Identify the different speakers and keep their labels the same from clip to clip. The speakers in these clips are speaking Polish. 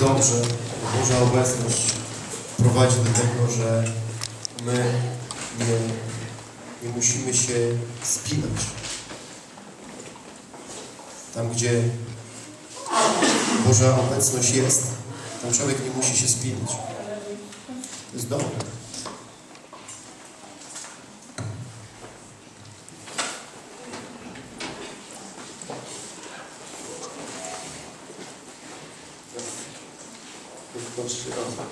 Speaker 1: dobrze, bo Boża obecność prowadzi do tego, że my nie, nie musimy się spinać. Tam, gdzie Boża obecność jest, tam człowiek nie musi się spinać. To jest dobre.
Speaker 2: Patrzcie, o,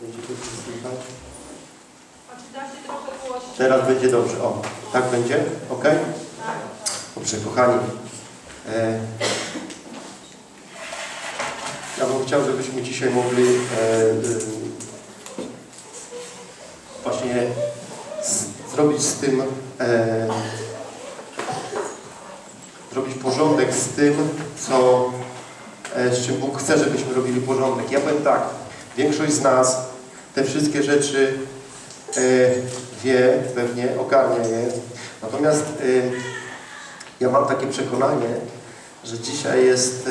Speaker 2: będzie dobrze słychać.
Speaker 3: A czy da się trochę głośniej?
Speaker 2: Teraz będzie dobrze. O, tak będzie? Ok? Dobrze, kochani. E, ja bym chciał, żebyśmy dzisiaj mogli e, e, właśnie zrobić z tym, zrobić porządek z tym, co, z czym Bóg chce, żebyśmy robili porządek. Ja powiem tak, większość z nas te wszystkie rzeczy wie, pewnie ogarnia je. Natomiast e, ja mam takie przekonanie, że dzisiaj jest e,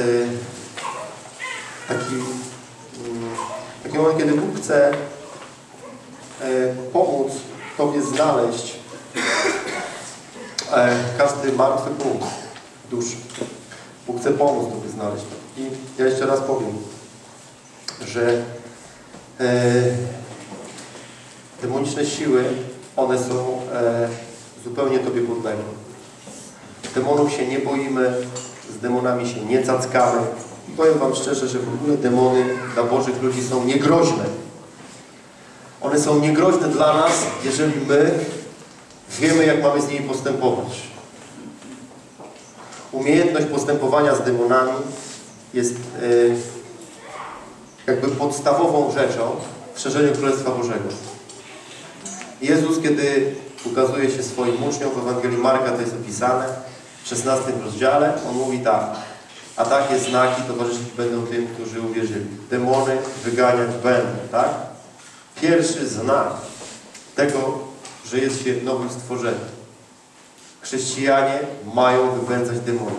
Speaker 2: taki, mm, taki moment, kiedy Bóg chce e, pomóc Tobie znaleźć e, każdy martwy punkt duszy. Bóg chce pomóc Tobie znaleźć. I ja jeszcze raz powiem, że e, demoniczne siły, one są e, zupełnie Tobie podległe. Demonów się nie boimy, z demonami się nie cackamy. Powiem Wam szczerze, że w ogóle demony dla Bożych ludzi są niegroźne. One są niegroźne dla nas, jeżeli my wiemy, jak mamy z nimi postępować. Umiejętność postępowania z demonami jest e, jakby podstawową rzeczą w szerzeniu Królestwa Bożego. Jezus, kiedy ukazuje się swoim uczniom w Ewangelii Marka, to jest opisane w 16 rozdziale, on mówi tak, a takie znaki towarzyszyć będą tym, którzy uwierzyli. Demony wyganiać będą, tak? Pierwszy znak tego, że jest się nowym stworzeniem. Chrześcijanie mają wypędzać demony.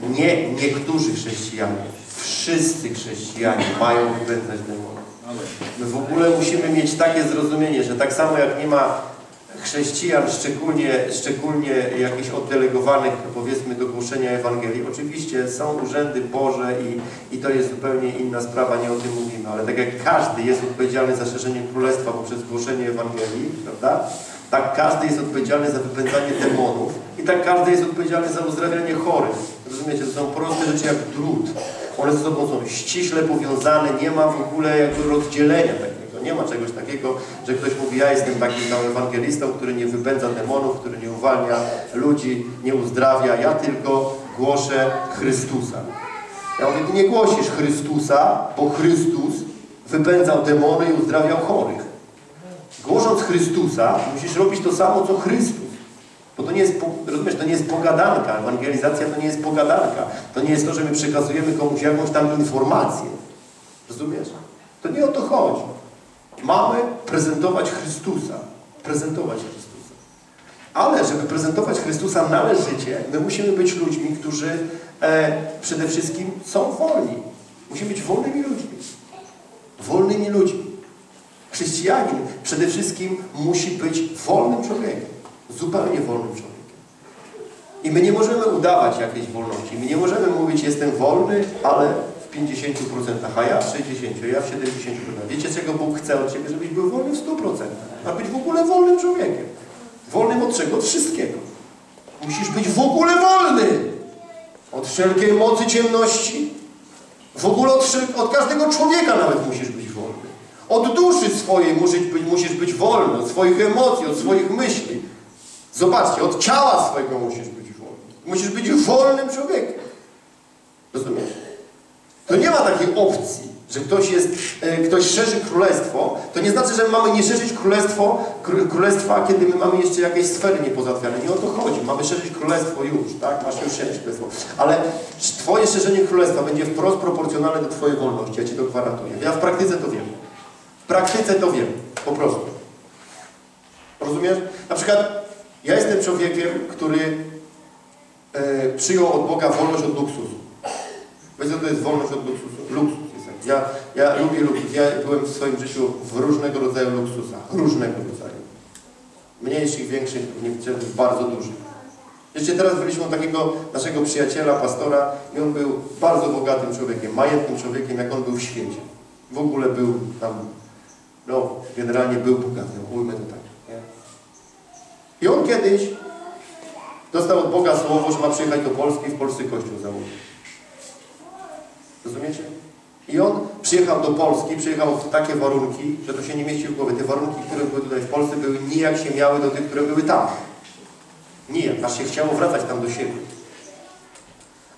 Speaker 2: Nie niektórzy chrześcijanie, wszyscy chrześcijanie mają wypędzać demony. My w ogóle musimy mieć takie zrozumienie, że tak samo jak nie ma chrześcijan, szczególnie, szczególnie jakichś oddelegowanych, powiedzmy, do głoszenia Ewangelii. Oczywiście są urzędy Boże i, i to jest zupełnie inna sprawa, nie o tym mówimy, ale tak jak każdy jest odpowiedzialny za szerzenie Królestwa poprzez głoszenie Ewangelii, prawda? Tak każdy jest odpowiedzialny za wypędzanie demonów i tak każdy jest odpowiedzialny za uzdrawianie chorych. Rozumiecie, to są proste rzeczy jak drut. One ze sobą są ściśle powiązane, nie ma w ogóle jakby rozdzielenia takiego. Nie ma czegoś takiego, że ktoś mówi, ja jestem takim tam ewangelistą, który nie wypędza demonów, który nie uwalnia ludzi, nie uzdrawia. Ja tylko głoszę Chrystusa. Ja mówię, ty nie głosisz Chrystusa, bo Chrystus wypędzał demony i uzdrawiał chorych. Głosząc Chrystusa, musisz robić to samo, co Chrystus. Bo to nie jest, rozumiesz, to nie jest pogadanka. Ewangelizacja to nie jest pogadanka. To nie jest to, że my przekazujemy komuś jakąś tam informację. Rozumiesz? To nie o to chodzi. Mamy prezentować Chrystusa. Prezentować Chrystusa. Ale żeby prezentować Chrystusa należycie, my musimy być ludźmi, którzy e, przede wszystkim są wolni. Musimy być wolnymi ludźmi. Wolnymi ludźmi. Chrześcijanin przede wszystkim musi być wolnym człowiekiem. Zupełnie wolnym człowiekiem. I my nie możemy udawać jakiejś wolności. My nie możemy mówić, jestem wolny, ale w 50%, a ja w 60%, ja w 70%. Wiecie, czego Bóg chce od Ciebie? Żebyś był wolny w 100%. A być w ogóle wolnym człowiekiem. Wolnym od czego? Od wszystkiego. Musisz być w ogóle wolny. Od wszelkiej mocy ciemności. W ogóle od, od każdego człowieka nawet musisz być wolny. Od duszy swojej musisz być, musisz być wolny, od swoich emocji, od swoich myśli. Zobaczcie, od ciała swojego musisz być wolny. Musisz być wolnym człowiekiem. Rozumiesz? To nie ma takiej opcji, że ktoś jest, e, ktoś szerzy królestwo. To nie znaczy, że mamy nie szerzyć królestwo, królestwa, kiedy my mamy jeszcze jakieś sfery niepozatwiane. Nie o to chodzi. Mamy szerzyć królestwo już, tak? Masz już szerzyć królestwo. Ale Twoje szerzenie królestwa będzie wprost proporcjonalne do Twojej wolności. Ja Ci to gwarantuję. Ja w praktyce to wiem. W praktyce to wiem. Po prostu. Rozumiesz? Na przykład ja jestem człowiekiem, który e, przyjął od Boga wolność od luksusu. Wiecie, to jest wolność od luksusu? Luksus jest jakiś. Ja, ja lubię luksus. Ja byłem w swoim życiu w różnego rodzaju luksusach. Różnego rodzaju. Mniejszych, większych, nie bardzo dużych. Jeszcze teraz byliśmy takiego naszego przyjaciela, pastora i on był bardzo bogatym człowiekiem, majętnym człowiekiem, jak on był w świecie. W ogóle był tam, no, generalnie był bogaty, ujmę to tak. I on kiedyś dostał od Boga słowo, że ma przyjechać do Polski w Polsce kościół założyć. Rozumiecie? I on przyjechał do Polski, przyjechał w takie warunki, że to się nie mieści w głowie. Te warunki, które były tutaj w Polsce, były nijak się miały do tych, które były tam. Nijak, aż się chciało wracać tam do siebie.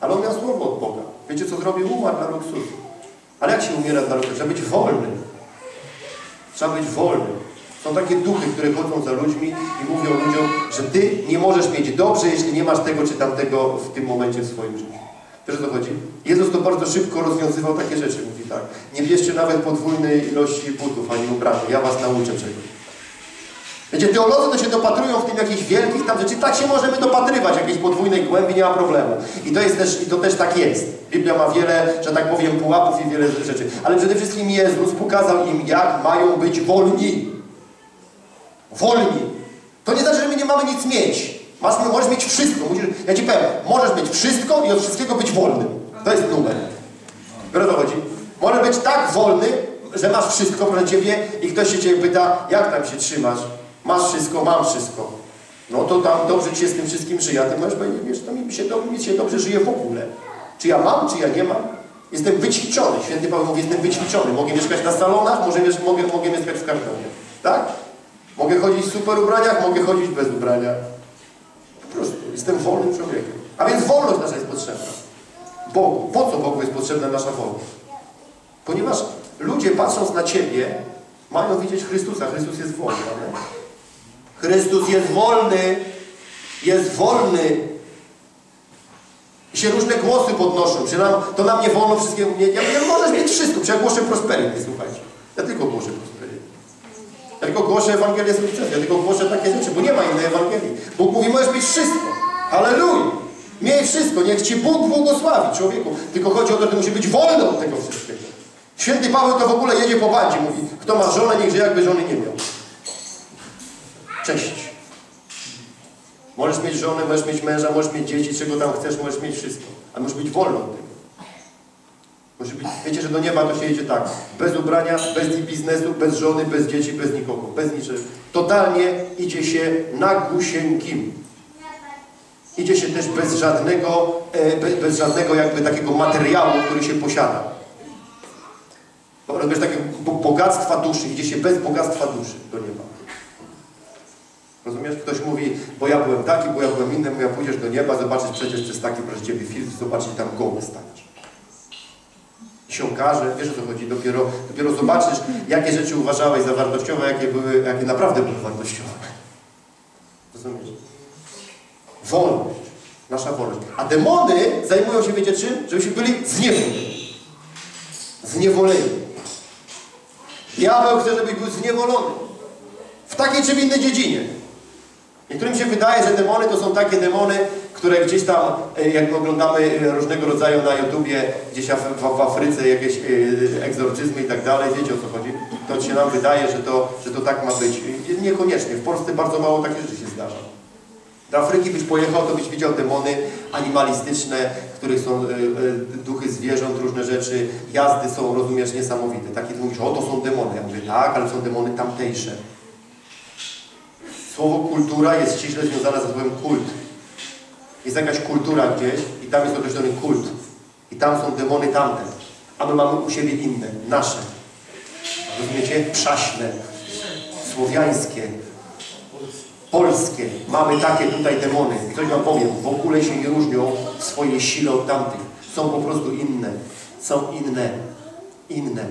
Speaker 2: Ale on miał słowo od Boga. Wiecie co zrobił? Umarł dla luksusu. Ale jak się umiera dla luksusu? Trzeba być wolny. Trzeba być wolny. Są takie duchy, które chodzą za ludźmi i mówią ludziom, że ty nie możesz mieć dobrze, jeśli nie masz tego czy tamtego w tym momencie w swoim życiu. Wiesz o co chodzi? Jezus to bardzo szybko rozwiązywał takie rzeczy. Mówi tak, nie bierzcie nawet podwójnej ilości butów ani ubranych, ja was nauczę czegoś. Wiecie, teolodzy to się dopatrują w tym jakichś wielkich tam rzeczy. Tak się możemy dopatrywać jakiejś podwójnej głębi, nie ma problemu. I to, jest też, I to też tak jest. Biblia ma wiele, że tak powiem, pułapów i wiele rzeczy. Ale przede wszystkim Jezus pokazał im, jak mają być wolni. Wolni. To nie znaczy, że my nie mamy nic mieć. Masz, możesz mieć wszystko. Musisz, ja Ci powiem, możesz mieć wszystko i od wszystkiego być wolnym. To jest numer. Wiesz o co chodzi? Możesz być tak wolny, że masz wszystko proszę Ciebie i ktoś się Ciebie pyta, jak tam się trzymasz? Masz wszystko, mam wszystko. No to tam dobrze Ci się z tym wszystkim żyje, a Ty możesz powiedzieć, wiesz, to mi się, to, mi się dobrze żyje w ogóle. Czy ja mam, czy ja nie mam? Jestem wyćwiczony. Święty Paweł mówi, jestem wyćwiczony. Mogę mieszkać na salonach, może, mogę, mogę mieszkać w kartonie. Tak? Mogę chodzić w super ubraniach, mogę chodzić bez ubrania. Po prostu. Jestem wolnym człowiekiem. A więc wolność nasza jest potrzebna. Bogu. Po co Bogu jest potrzebna nasza wolność? Ponieważ ludzie patrząc na Ciebie, mają widzieć Chrystusa. Chrystus jest wolny. Amen. Chrystus jest wolny. Jest wolny. I się różne głosy podnoszą. Czy nam, to nam nie wolno wszystkiego. Nie, ja mówię, możesz mieć wszystko. Czy ja głoszę prosperity, słuchajcie. Ja tylko głoszę prosperity. Ja tylko głoszę Ewangelię sukcesu. Ja tylko głoszę takie rzeczy, bo nie ma innej Ewangelii. Bóg mówi, możesz mieć wszystko. Halleluja. Miej wszystko. Niech Ci Bóg błogosławi, człowieku. Tylko chodzi o to, że musi być wolny od tego wszystkiego. Święty Paweł to w ogóle jedzie po bandzie. Mówi, kto ma żonę, niech jakby żony nie miał. Cześć. Możesz mieć żonę, możesz mieć męża, możesz mieć dzieci, czego tam chcesz, możesz mieć wszystko. Ale możesz być wolny od tego. Może być, wiecie, że do nieba to się jedzie tak. Bez ubrania, bez biznesu, bez żony, bez dzieci, bez nikogo. Bez niczego. Totalnie idzie się na gusieńkim. Idzie się też bez żadnego, e, bez, bez żadnego jakby takiego materiału, który się posiada. Bez takiego bogactwa duszy. Idzie się bez bogactwa duszy do nieba. Rozumiesz? Ktoś mówi, bo ja byłem taki, bo ja byłem inny, ja pójdziesz do nieba, zobaczysz przecież przez taki proszę Ciebie filtr, zobaczysz tam goły staniesz. Się okaże, wiesz o co chodzi, dopiero, dopiero zobaczysz, jakie rzeczy uważałeś za wartościowe, jakie, były, jakie naprawdę były wartościowe. Rozumiesz? Wolność. Nasza wolność. A demony zajmują się, wiecie czym? Żebyśmy byli zniewoleni. Zniewoleni. Diabeł chce, żebyś był zniewolony. W takiej czy w innej dziedzinie. Niektórym się wydaje, że demony to są takie demony, które gdzieś tam, jak oglądamy różnego rodzaju na YouTubie, gdzieś w, Afryce jakieś egzorcyzmy i tak dalej, wiecie o co chodzi, to się nam wydaje, że to, że to tak ma być. Niekoniecznie. W Polsce bardzo mało takich rzeczy się zdarza. Do Afryki byś pojechał, to byś widział demony animalistyczne, w których są duchy zwierząt, różne rzeczy. Jazdy są, rozumiesz, niesamowite. Takie mówisz, o to są demony. Ja mówię, tak, ale są demony tamtejsze. Słowo kultura jest ściśle związane ze słowem kult. Jest jakaś kultura gdzieś i tam jest określony kult. I tam są demony tamte. A my mamy u siebie inne, nasze. Rozumiecie? Przaśne, słowiańskie, polskie. Mamy takie tutaj demony. Coś wam powiem, w ogóle się nie różnią w swojej sile od tamtych. Są po prostu inne. Są inne. Inne.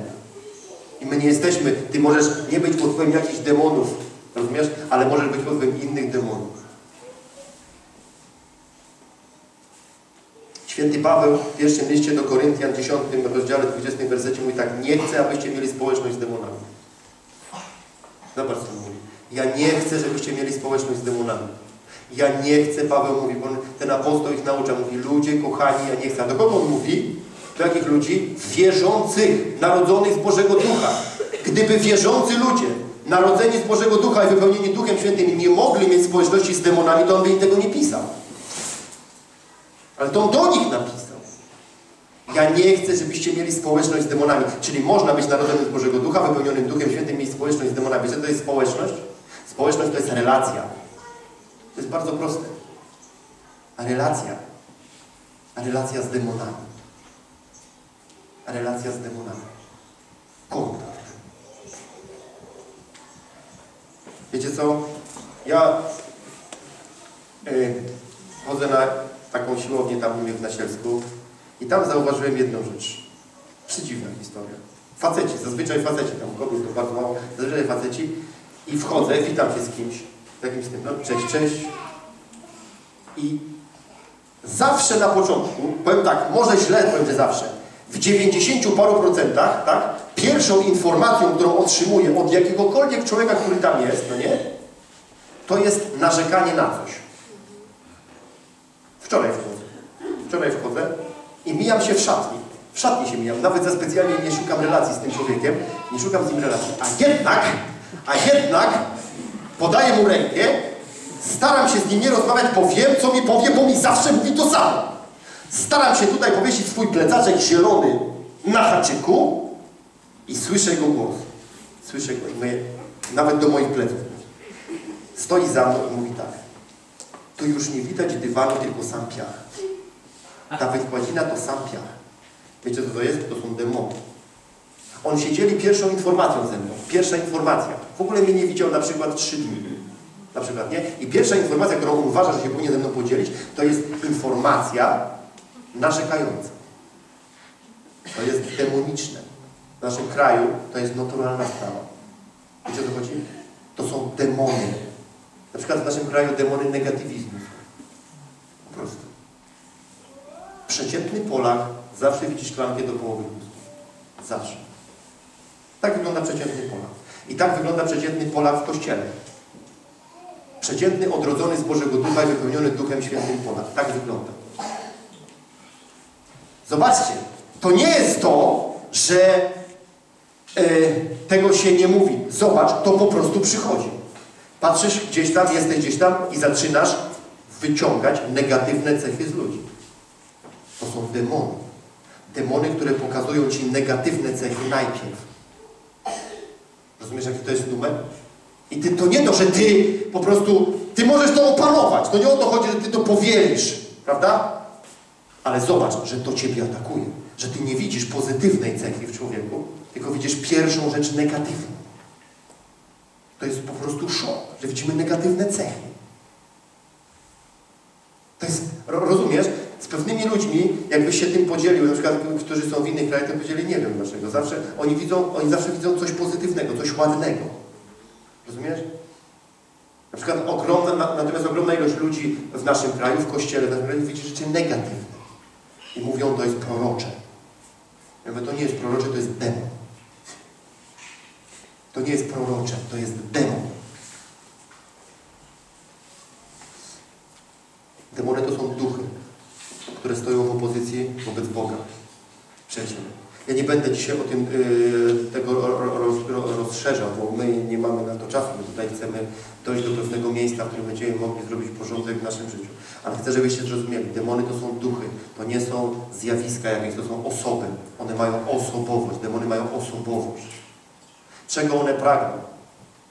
Speaker 2: I my nie jesteśmy, ty możesz nie być pod wpływem jakichś demonów, rozumiesz? Ale możesz być pod wpływem innych demonów. Święty Paweł w pierwszym liście do Koryntian, 10 rozdziale, 20 wersecie mówi tak, nie chcę, abyście mieli społeczność z demonami. Zobacz, co mówi. Ja nie chcę, żebyście mieli społeczność z demonami. Ja nie chcę, Paweł mówi, bo ten apostoł ich naucza, mówi, ludzie kochani, ja nie chcę. A do kogo on mówi? Do jakich ludzi? Wierzących, narodzonych z Bożego Ducha. Gdyby wierzący ludzie, narodzeni z Bożego Ducha i wypełnieni Duchem Świętym nie mogli mieć społeczności z demonami, to on by im tego nie pisał. Ale to on do nich napisał. Ja nie chcę, żebyście mieli społeczność z demonami. Czyli można być narodzonym z Bożego Ducha, wypełnionym Duchem Świętym, mieć społeczność z demonami. Wiecie, to jest społeczność? Społeczność to jest relacja. To jest bardzo proste. A relacja. A relacja z demonami. A relacja z demonami. Kontakt. Wiecie co? Ja y, chodzę na taką siłownię tam u mnie w Nasielsku i tam zauważyłem jedną rzecz. Przedziwna historia. Faceci, zazwyczaj faceci, tam kobiet to bardzo mało, zazwyczaj faceci i wchodzę, witam się z kimś, z tym, no cześć, cześć. I zawsze na początku, powiem tak, może źle powiem, zawsze, w 90 paru procentach, tak, pierwszą informacją, którą otrzymuję od jakiegokolwiek człowieka, który tam jest, no nie, to jest narzekanie na coś. Wczoraj wchodzę. Wczoraj wchodzę i mijam się w szatni. W szatni się mijam. Nawet za specjalnie nie szukam relacji z tym człowiekiem. Nie szukam z nim relacji. A jednak, a jednak podaję mu rękę, staram się z nim nie rozmawiać, bo wiem, co mi powie, bo mi zawsze mówi to samo. Staram się tutaj powiesić swój plecaczek zielony na haczyku i słyszę jego głos. Słyszę go i nawet do moich pleców. Stoi za mną i mówi tak. Tu już nie widać dywanu, tylko sam piach. Ta wykładzina to sam piach. Wiecie co to jest? To są demony. On się dzieli pierwszą informacją ze mną. Pierwsza informacja. W ogóle mnie nie widział na przykład trzy dni. Na przykład, nie? I pierwsza informacja, którą on uważa, że się powinien ze mną podzielić, to jest informacja narzekająca. To jest demoniczne. W naszym kraju to jest naturalna sprawa. Wiecie o co chodzi? To są demony. Na przykład w naszym kraju demony negatywizmu. Po prostu. Przeciętny Polak zawsze widzi szklankę do połowy pustu. Zawsze. Tak wygląda przeciętny Polak. I tak wygląda przeciętny Polak w Kościele. Przeciętny, odrodzony z Bożego Ducha i wypełniony Duchem Świętym Polak. Tak wygląda. Zobaczcie, to nie jest to, że tego się nie mówi. Zobacz, to po prostu przychodzi. Patrzysz gdzieś tam, jesteś gdzieś tam i zaczynasz wyciągać negatywne cechy z ludzi. To są demony. Demony, które pokazują Ci negatywne cechy najpierw. Rozumiesz, jaki to jest numer? I ty, to nie to, że Ty po prostu, Ty możesz to opanować. To nie o to chodzi, że Ty to powielisz. Prawda? Ale zobacz, że to Ciebie atakuje. Że Ty nie widzisz pozytywnej cechy w człowieku, tylko widzisz pierwszą rzecz negatywną. To jest po prostu szok, że widzimy negatywne cechy. To jest, ro, rozumiesz? Z pewnymi ludźmi, jakbyś się tym podzielił, na przykład, którzy są w innych krajach, to powiedzieli, nie wiem dlaczego. Zawsze, oni, widzą, oni zawsze widzą coś pozytywnego, coś ładnego. Rozumiesz? Na przykład ogromna, natomiast ogromna ilość ludzi w naszym kraju, w kościele, naszym kraju widzi rzeczy negatywne. I mówią, to jest prorocze. Ja mówię, to nie jest prorocze, to jest demon. To nie jest prorocze, to jest demon. Demony to są duchy, które stoją w opozycji wobec Boga. Przyjaciele. Ja nie będę dzisiaj o tym yy, tego roz, rozszerzał, bo my nie mamy na to czasu. My tutaj chcemy dojść do pewnego miejsca, w którym będziemy mogli zrobić porządek w naszym życiu. Ale chcę, żebyście zrozumieli, demony to są duchy, to nie są zjawiska jakieś, to są osoby. One mają osobowość, demony mają osobowość. Czego one pragną?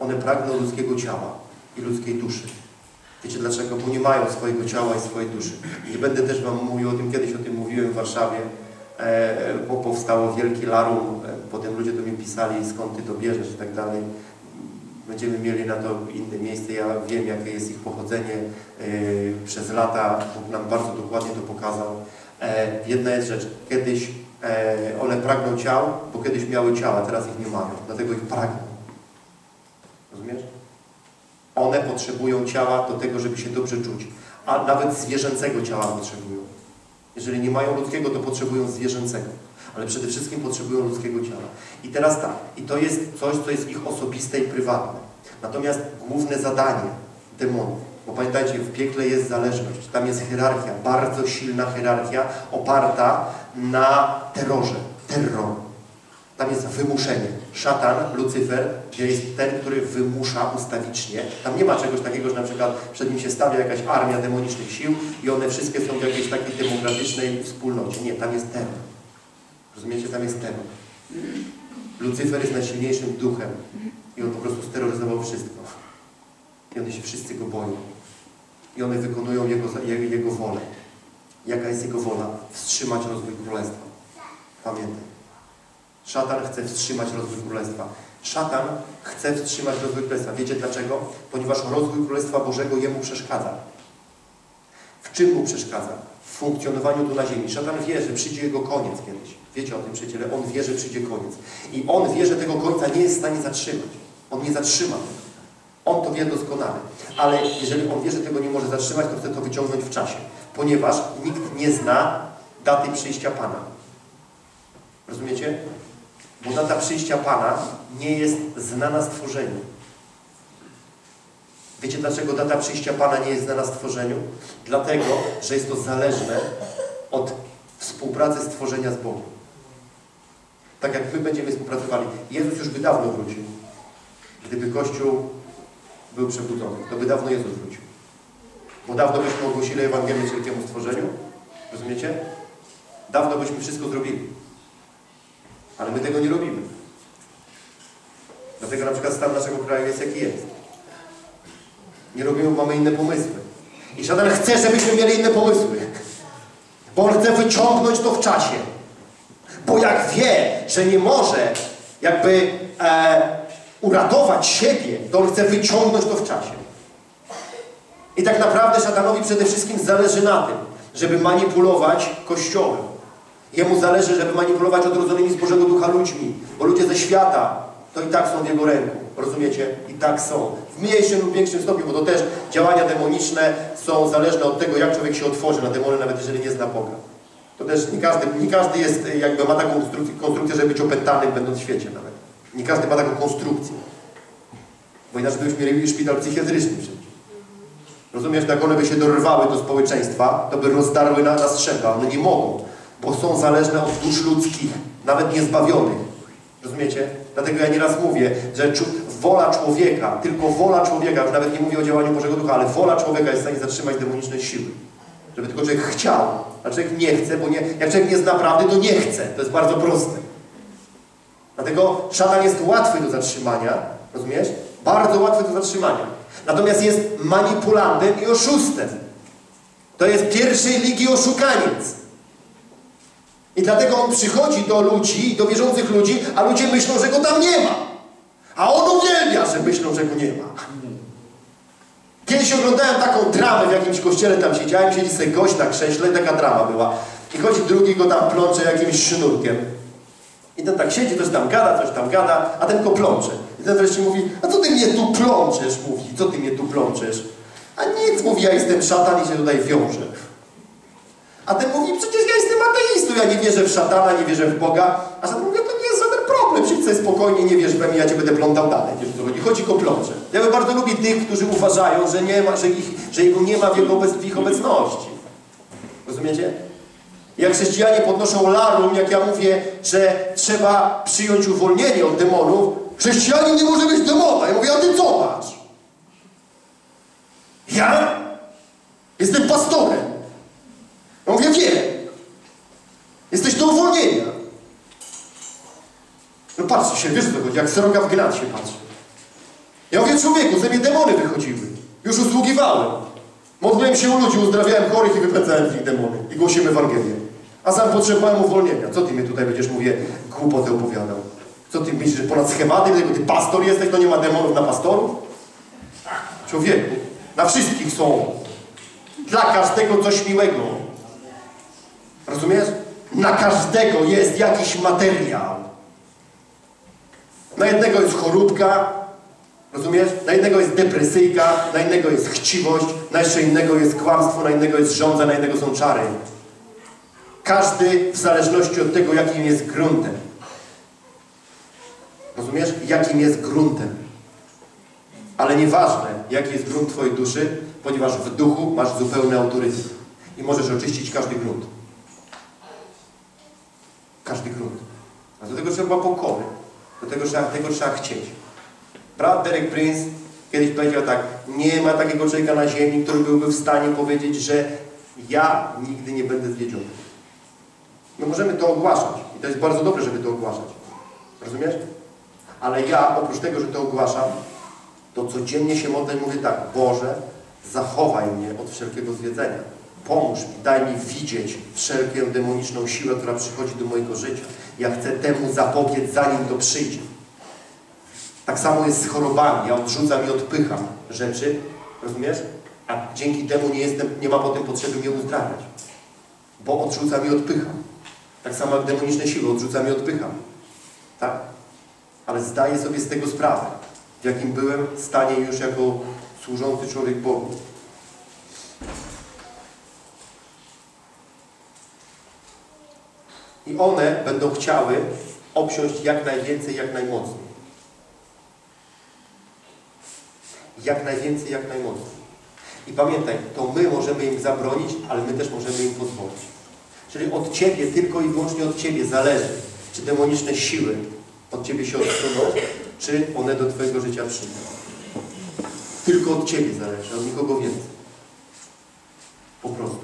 Speaker 2: One pragną ludzkiego ciała i ludzkiej duszy. Wiecie dlaczego? Bo nie mają swojego ciała i swojej duszy. Nie będę też Wam mówił o tym, kiedyś o tym mówiłem w Warszawie, e, bo powstało wielkie larum, e, potem ludzie do mnie pisali, skąd Ty to bierzesz i tak dalej. Będziemy mieli na to inne miejsce, ja wiem, jakie jest ich pochodzenie. E, przez lata Bóg nam bardzo dokładnie to pokazał. Jedna jest rzecz, kiedyś one pragną ciał, bo kiedyś miały ciała, teraz ich nie mają, dlatego ich pragną. Rozumiesz? One potrzebują ciała do tego, żeby się dobrze czuć. A nawet zwierzęcego ciała potrzebują. Jeżeli nie mają ludzkiego, to potrzebują zwierzęcego. Ale przede wszystkim potrzebują ludzkiego ciała. I teraz tak, i to jest coś, co jest ich osobiste i prywatne. Natomiast główne zadanie demonów, bo pamiętajcie, w piekle jest zależność, tam jest hierarchia, bardzo silna hierarchia, oparta na terrorze, terror. Tam jest wymuszenie. Szatan, Lucyfer, gdzie jest ten, który wymusza ustawicznie. Tam nie ma czegoś takiego, że na przykład przed nim się stawia jakaś armia demonicznych sił i one wszystkie są w jakiejś takiej demokratycznej wspólnocie. Nie, tam jest terror. Rozumiecie? Tam jest terror. Lucyfer jest najsilniejszym duchem i on po prostu steroryzował wszystko. I one się wszyscy go boją. I one wykonują jego, jego, jego wolę. Jaka jest jego wola? Wstrzymać rozwój królestwa. Pamiętaj. Szatan chce wstrzymać rozwój królestwa. Szatan chce wstrzymać rozwój królestwa. Wiecie dlaczego? Ponieważ rozwój królestwa Bożego jemu przeszkadza. W czym mu przeszkadza? W funkcjonowaniu tu na ziemi. Szatan wie, że przyjdzie jego koniec kiedyś. Wiecie o tym przyjaciele? On wie, że przyjdzie koniec. I on wie, że tego końca nie jest w stanie zatrzymać. On nie zatrzyma. On to wie doskonale. Ale jeżeli on wie, że tego nie może zatrzymać, to chce to wyciągnąć w czasie. Ponieważ nikt nie zna daty przyjścia Pana. Rozumiecie? Bo data przyjścia Pana nie jest znana stworzeniu. Wiecie dlaczego data przyjścia Pana nie jest znana stworzeniu? Dlatego, że jest to zależne od współpracy stworzenia z Bogiem. Tak jak my będziemy współpracowali. Jezus już by dawno wrócił. Gdyby Kościół był przebudzony, to by dawno Jezus wrócił. Bo dawno byśmy ogłosili Ewangelię wszelkiemu stworzeniu. Rozumiecie? Dawno byśmy wszystko zrobili. Ale my tego nie robimy. Dlatego na przykład stan naszego kraju jest jaki jest. Nie robimy, mamy inne pomysły. I szatan chce, żebyśmy mieli inne pomysły. Bo on chce wyciągnąć to w czasie. Bo jak wie, że nie może jakby e, uratować siebie, to on chce wyciągnąć to w czasie. I tak naprawdę szatanowi przede wszystkim zależy na tym, żeby manipulować Kościołem. Jemu zależy, żeby manipulować odrodzonymi z Bożego Ducha ludźmi, bo ludzie ze świata to i tak są w jego ręku. Rozumiecie? I tak są. W mniejszym lub większym stopniu, bo to też działania demoniczne są zależne od tego, jak człowiek się otworzy na demony, nawet jeżeli nie zna Boga. To też nie każdy, nie każdy jest, jakby ma taką konstrukcję, żeby być opętanym, będąc w świecie nawet. Nie każdy ma taką konstrukcję. Bo inaczej byśmy mieli szpital psychiatryczny przecież. Rozumiesz, jak one by się dorwały do społeczeństwa, to by rozdarły na, na strzępa. One nie mogą, bo są zależne od dusz ludzkich, nawet niezbawionych. Rozumiecie? Dlatego ja nieraz mówię, że wola człowieka, tylko wola człowieka, już nawet nie mówię o działaniu Bożego Ducha, ale wola człowieka jest w stanie zatrzymać demoniczne siły. Żeby tylko człowiek chciał, a człowiek nie chce, bo nie, jak człowiek nie zna prawdy, to nie chce. To jest bardzo proste. Dlatego szatan jest łatwy do zatrzymania, rozumiesz? Bardzo łatwy do zatrzymania. Natomiast jest manipulantem i oszustem. To jest pierwszej ligi oszukaniec. I dlatego on przychodzi do ludzi, do wierzących ludzi, a ludzie myślą, że go tam nie ma. A on uwielbia, że myślą, że go nie ma. Kiedyś oglądałem taką dramę w jakimś kościele, tam siedziałem, siedzi sobie gość na krześle, taka drama była. I chodzi drugi go tam plącze jakimś sznurkiem. I ten tak siedzi, coś tam gada, coś tam gada, a ten go plącze. I ten wreszcie mówi, a co ty mnie tu plączesz? Mówi, co ty mnie tu plączesz? A nic, mówi, ja jestem szatan i się tutaj wiążę. A ten mówi, przecież ja jestem ateistą, ja nie wierzę w szatana, nie wierzę w Boga. A szatan mówi, to nie jest żaden problem, siedź sobie spokojnie, nie wierz we mnie, ja cię będę plątał dalej. Wiesz, co chodzi? Chodzi go plącze. Ja bardzo lubię tych, którzy uważają, że, nie ma, że, ich, że jego nie ma w, jego, w ich obecności. Rozumiecie? Jak chrześcijanie podnoszą larum, jak ja mówię, że trzeba przyjąć uwolnienie od demonów, chrześcijanin nie może być demona. Ja mówię, a ty co masz? Ja? Jestem pastorem. Ja mówię, wiem. Jesteś do uwolnienia. No patrzcie się, wiesz co chodzi, jak sroga w gnat się patrzy. Ja mówię, człowieku, ze mnie demony wychodziły. Już usługiwałem. Modliłem się u ludzi, uzdrawiałem chorych i wypędzałem z nich demony. I głosimy Ewangelię. A sam potrzebowałem uwolnienia. Co ty mnie tutaj będziesz, mówię, głupoty opowiadał? Co ty myślisz, że ponad schematy, ty pastor jesteś, to nie ma demonów na pastorów? Człowieku, na wszystkich są. Dla każdego coś miłego. Rozumiesz? Na każdego jest jakiś materiał. Na jednego jest choróbka, rozumiesz? Na jednego jest depresyjka, na innego jest chciwość, na jeszcze innego jest kłamstwo, na innego jest żądza, na innego są czary. Każdy w zależności od tego, jakim jest gruntem. Rozumiesz? Jakim jest gruntem. Ale nieważne, jaki jest grunt Twojej duszy, ponieważ w duchu masz zupełny autorytet. I możesz oczyścić każdy grunt. każdy grunt. A do tego trzeba pokory. Do tego trzeba, tego trzeba chcieć. Brat Derek Prince kiedyś powiedział tak, nie ma takiego człowieka na ziemi, który byłby w stanie powiedzieć, że ja nigdy nie będę zwiedziony. My możemy to ogłaszać i to jest bardzo dobre, żeby to ogłaszać. Rozumiesz? Ale ja, oprócz tego, że to ogłaszam, to codziennie się modlę i mówię tak, Boże, zachowaj mnie od wszelkiego zwiedzenia. Pomóż mi, daj mi widzieć wszelką demoniczną siłę, która przychodzi do mojego życia. Ja chcę temu zapobiec, zanim to przyjdzie. Tak samo jest z chorobami. Ja odrzucam i odpycham rzeczy, rozumiesz? A dzięki temu nie, jestem, nie ma potem potrzeby mnie uzdrawiać. Bo odrzucam i odpycham. Tak samo jak demoniczne siły, odrzucam i odpycham. Ale zdaję sobie z tego sprawę, w jakim byłem stanie już jako służący człowiek Bogu. I one będą chciały obsiąść jak najwięcej, jak najmocniej. Jak najwięcej, jak najmocniej. I pamiętaj, to my możemy im zabronić, ale my też możemy im pozwolić. Czyli od Ciebie, tylko i wyłącznie od Ciebie zależy, czy demoniczne siły od Ciebie się odsuną, czy one do Twojego życia przyjdą. Tylko od Ciebie zależy, od nikogo więcej. Po prostu.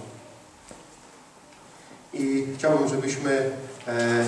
Speaker 2: I chciałbym, żebyśmy e,